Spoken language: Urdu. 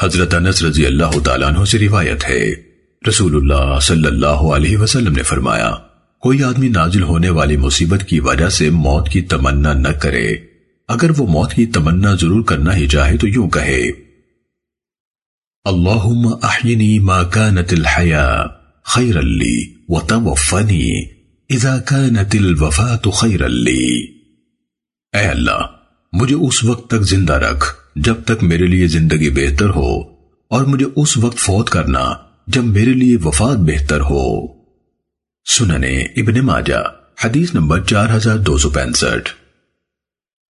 حضرت انس رضی اللہ تعالیٰ عنہ سے روایت ہے۔ رسول اللہ صلی اللہ علیہ وسلم نے فرمایا، کوئی آدمی نازل ہونے والی مصیبت کی وجہ سے موت کی تمنا نہ کرے۔ اگر وہ موت کی تمنا ضرور کرنا ہی چاہے تو یوں کہے۔ اللہم احینی ما کانت الحیاء خیر لی وتوفنی اذا کانت الوفات خیر لی۔ اے اللہ، مجھے اس وقت تک زندہ رکھ۔ جب تک میرے لیے زندگی بہتر ہو اور مجھے اس وقت فوت کرنا جب میرے لیے وفات بہتر ہو۔ سننے ابن ماجہ، حدیث نمبر چار ہزار دو سو پینسٹھ۔